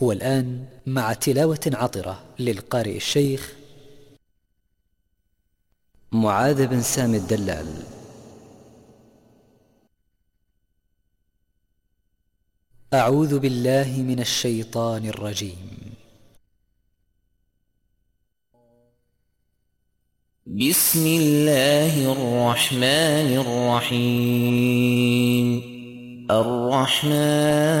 والآن مع تلاوة عطرة للقارئ الشيخ معاذ بن سامي الدلال. أعوذ بالله من الشيطان الرجيم. بسم الله الرحمن الرحيم. الرحمن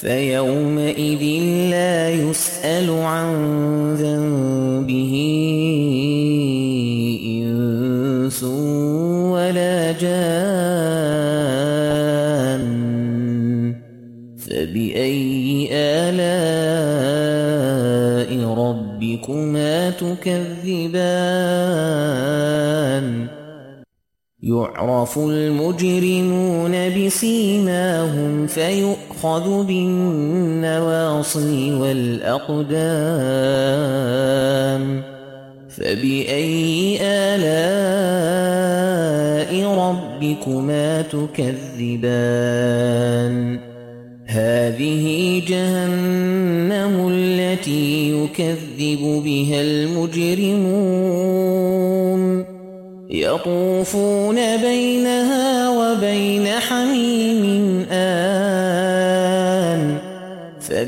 فيومئذ لا يسأل عن ذنبه إنس ولا جان فبأي آلاء ربكما تكذبان يعرف المجرمون بسيماهم فيؤمنون يؤخذ بالنواصي والأقدام فبأي آلاء ربكما تكذبان هذه جهنم التي يكذب بها المجرمون يطوفون بينها وبين حميم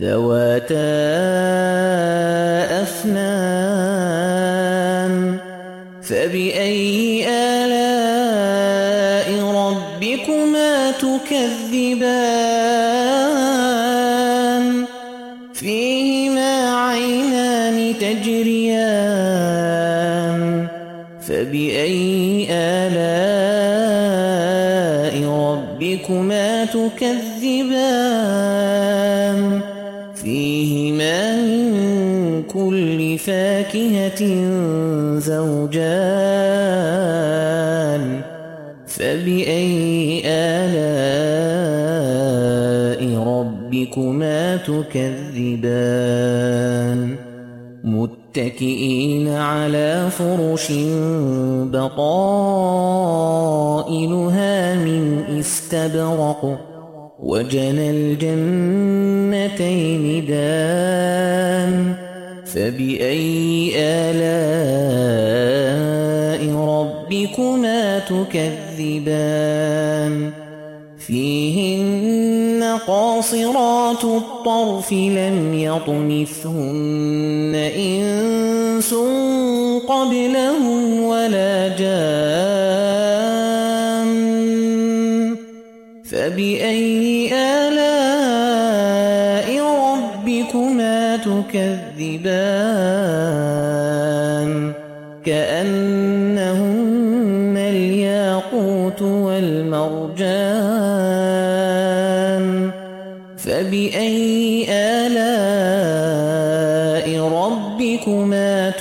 ذواتا أفنان كل فاكهة زوجان فبأي آلاء ربكما تكذبان؟ متكئين على فرش بطائلها من استبرق وجنى الجنتين دان. فبأي آلاء ربكما تكذبان فيهن قاصرات الطرف لم يطمثهن إنس قبلهم ولا جان فبأي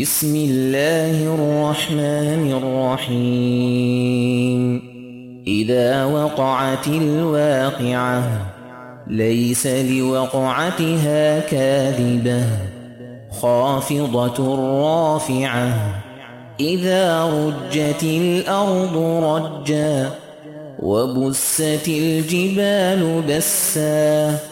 بسم الله الرحمن الرحيم. إذا وقعت الواقعة ليس لوقعتها كاذبة. خافضة رافعة. إذا رجت الأرض رجا وبست الجبال بسا.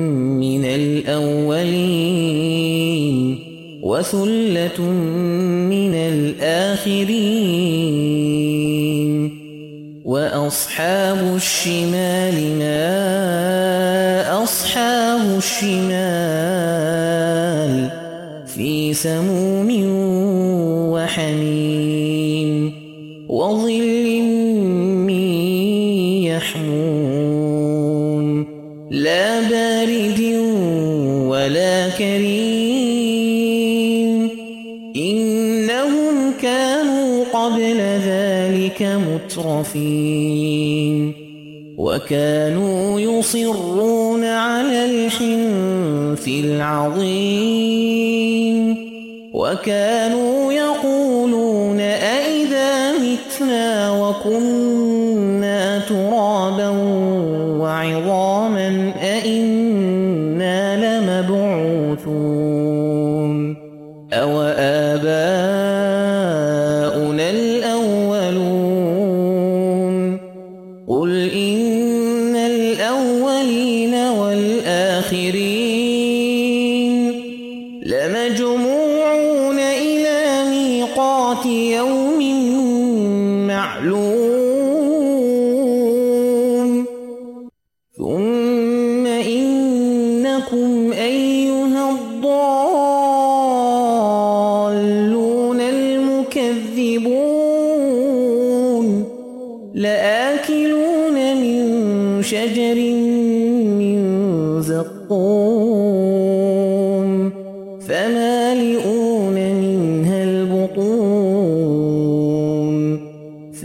وثلة من الآخرين. وأصحاب الشمال ما أصحاب الشمال في سموم وحميم. وظل أولئك مترفين. وكانوا يصرون على الحنث العظيم. وكانوا يقولون أئذا متنا وكنا ترابا وعظاما أئنا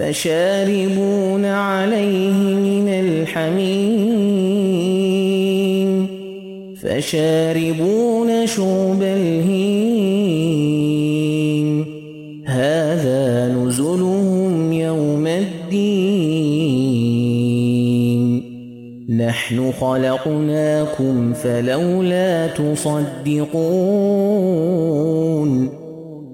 فشاربون عليه من الحميم. فشاربون شوب الهيم. هذا نزلهم يوم الدين. نحن خلقناكم فلولا تصدقون.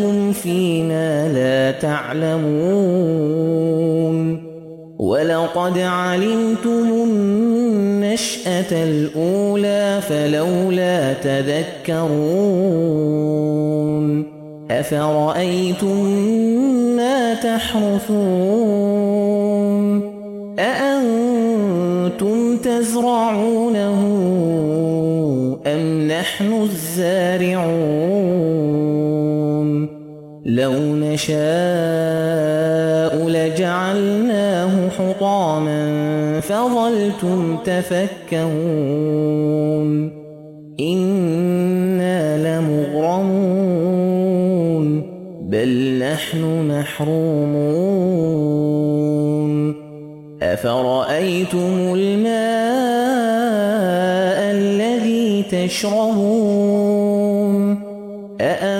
لكم فينا لا تعلمون ولقد علمتم النشأة الأولى فلولا تذكرون أفرأيتم ما تحرثون أأنتم تزرعونه أم نحن الزارعون لو نشاء لجعلناه حطاما فظلتم تفكهون. إنا لمغرمون. بل نحن محرومون. أفرأيتم الماء الذي تشربون؟ أأنتم